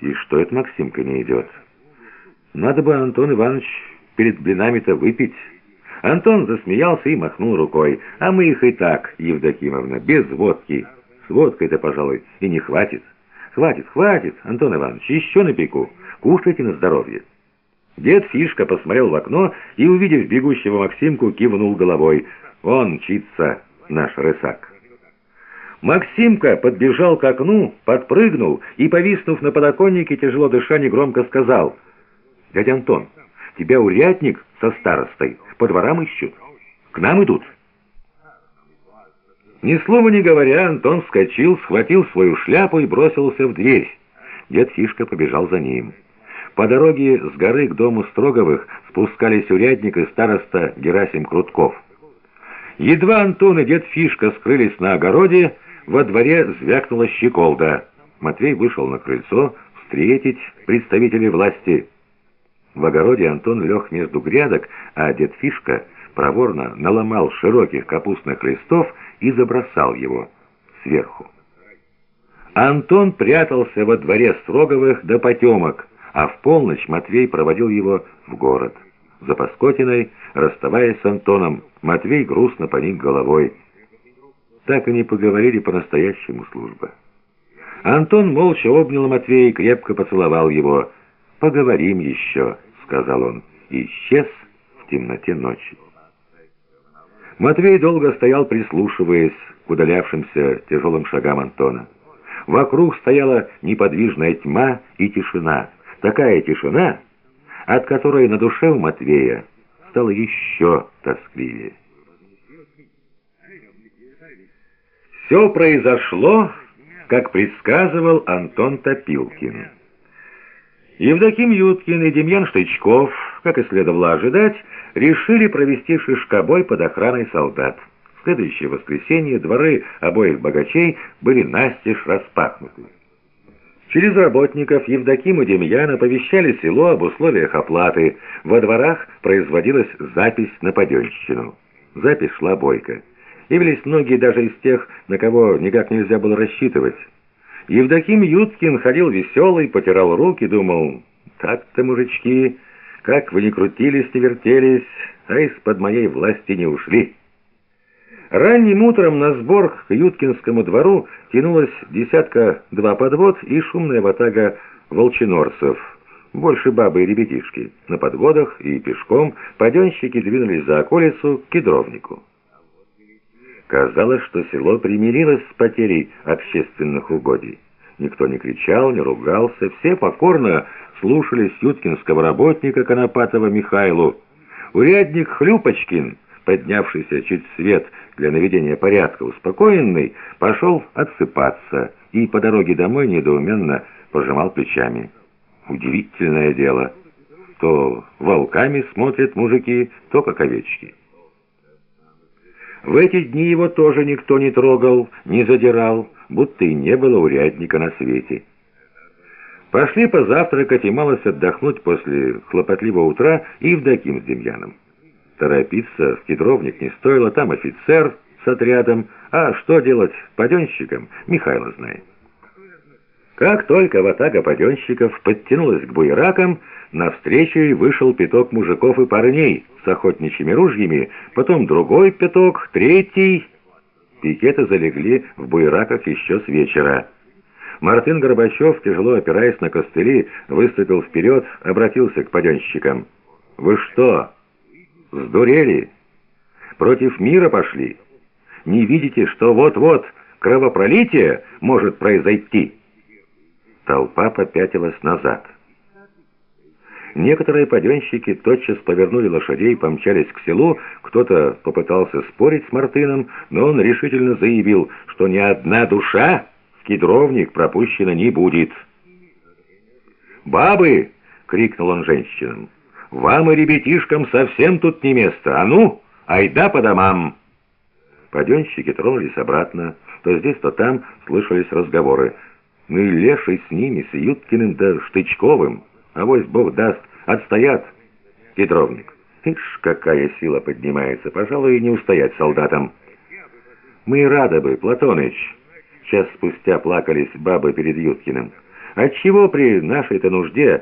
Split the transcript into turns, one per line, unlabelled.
И что это Максимка не идет? Надо бы, Антон Иванович, перед блинами-то выпить. Антон засмеялся и махнул рукой. А мы их и так, Евдокимовна, без водки. С водкой-то, пожалуй, и не хватит. Хватит, хватит, Антон Иванович, еще напеку. Кушайте на здоровье. Дед Фишка посмотрел в окно и, увидев бегущего Максимку, кивнул головой. «Вон мчится наш рысак». Максимка подбежал к окну, подпрыгнул и, повиснув на подоконнике, тяжело дыша, негромко сказал. «Дядя Антон, тебя урядник со старостой по дворам ищут. К нам идут». Ни слова не говоря, Антон вскочил, схватил свою шляпу и бросился в дверь. Дед Фишка побежал за ним. По дороге с горы к дому Строговых спускались урядник и староста Герасим Крутков. Едва Антон и дед Фишка скрылись на огороде, во дворе звякнула щеколда. Матвей вышел на крыльцо встретить представителей власти. В огороде Антон лег между грядок, а дед Фишка проворно наломал широких капустных листов и забросал его сверху. Антон прятался во дворе Строговых до потемок, а в полночь Матвей проводил его в город. За Паскотиной, расставаясь с Антоном, Матвей грустно поник головой. Так и не поговорили по-настоящему служба. Антон молча обнял Матвея и крепко поцеловал его. «Поговорим еще», — сказал он, и исчез в темноте ночи. Матвей долго стоял, прислушиваясь к удалявшимся тяжелым шагам Антона. Вокруг стояла неподвижная тьма и тишина — Такая тишина, от которой на душе у Матвея стало еще тоскливее. Все произошло, как предсказывал Антон Топилкин. Евдоким Юткин и Демьян Штычков, как и следовало ожидать, решили провести шишкобой под охраной солдат. В следующее воскресенье дворы обоих богачей были настежь распахнуты. Через работников Евдоким и Демьян оповещали село об условиях оплаты. Во дворах производилась запись на паденщину. Запись шла бойко. Явились многие даже из тех, на кого никак нельзя было рассчитывать. Евдоким Юткин ходил веселый, потирал руки, думал, «Так-то, мужички, как вы ни крутились, не вертелись, а из-под моей власти не ушли». Ранним утром на сбор к Юткинскому двору тянулась десятка-два подвод и шумная ватага волчинорцев, больше бабы и ребятишки. На подводах и пешком паденщики двинулись за околицу к кедровнику. Казалось, что село примирилось с потерей общественных угодий. Никто не кричал, не ругался, все покорно слушались юткинского работника Конопатова Михайлу. Урядник Хлюпочкин, поднявшийся чуть свет для наведения порядка, успокоенный, пошел отсыпаться и по дороге домой недоуменно пожимал плечами. Удивительное дело. То волками смотрят мужики, то как овечки. В эти дни его тоже никто не трогал, не задирал, будто и не было урядника на свете. Пошли позавтракать и малость отдохнуть после хлопотливого утра и Евдоким с Демьяном. Торопиться в кедровник не стоило, там офицер с отрядом, а что делать паденщикам, Михайло знает. Как только ватага паденщиков подтянулась к буеракам, навстречу и вышел пяток мужиков и парней с охотничьими ружьями, потом другой пяток, третий. Пикеты залегли в буераках еще с вечера. Мартын Горбачев, тяжело опираясь на костыли, выступил вперед, обратился к паденщикам. «Вы что?» Сдурели? Против мира пошли? Не видите, что вот-вот кровопролитие может произойти?» Толпа попятилась назад. Некоторые паденщики тотчас повернули лошадей и помчались к селу. Кто-то попытался спорить с Мартыном, но он решительно заявил, что ни одна душа в кедровник пропущена не будет. «Бабы!» — крикнул он женщинам. Вам и ребятишкам совсем тут не место. А ну, айда по домам!» Паденщики тронулись обратно. То здесь, то там слышались разговоры. Ну и леший с ними, с Юткиным да Штычковым. А вось Бог даст, отстоят. Петровник. Ишь, какая сила поднимается. Пожалуй, и не устоять солдатам. Мы рады бы, Платоныч. Час спустя плакались бабы перед Юткиным. Отчего при нашей-то нужде